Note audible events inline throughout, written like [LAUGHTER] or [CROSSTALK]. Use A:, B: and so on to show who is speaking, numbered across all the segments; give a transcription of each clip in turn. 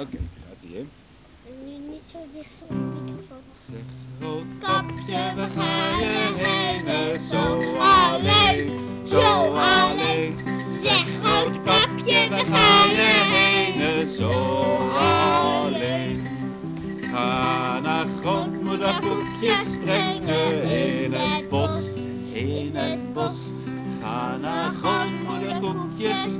A: Oké, gaat ie.
B: En nu niet zo dicht op de microfoon.
A: Zeg, roodkapje, we gaan je heen, zo alleen, zo alleen. Zeg, roodkapje, we gaan je heen, zo alleen. Ga naar grootmoeder koekjes brengen in het bos, in het bos. Ga naar grootmoeder koekjes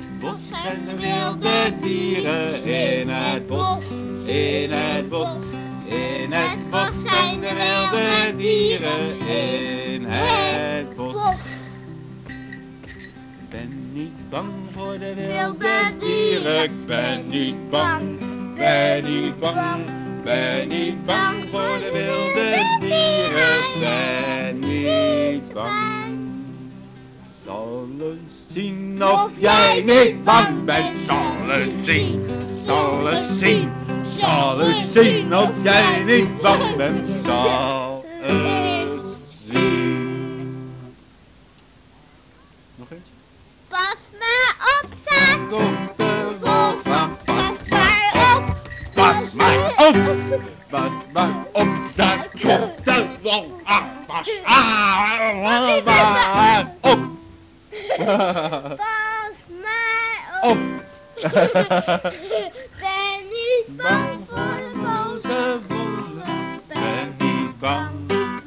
A: het bos de wilde dieren, in het bos, in het bos. In het bos zijn de wilde dieren, in het bos. Ik ben niet bang voor de wilde dieren, ik ben niet bang, ben niet bang, ben niet bang voor de wilde dieren, zien of jij niet bang bent, zal eens zien, zal eens zien, zal eens zien of jij niet bang bent, zal eens zien. Nog eens?
B: Pas maar op.
A: Komt de wolf aan, pas maar op, pas maar op, pas maar op, daar komt de wolf aan, pas. Maar op.
B: Pas maar op.
A: Op. [LAUGHS]
B: ben niet bang voor de boze
A: wolven. Ben niet bang,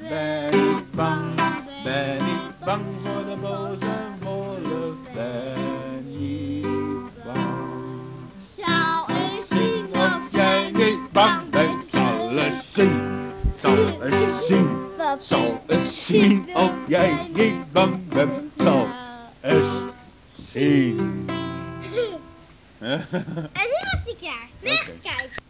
A: ben niet bang, ben niet bang voor de boze wolven. Ben niet bang.
B: Zou eens zien
A: Of jij niet bang bent, zal eens zien, zal eens zien, zal eens zien of jij niet bang bent,
B: En nu was hij klaar. Wegkijken.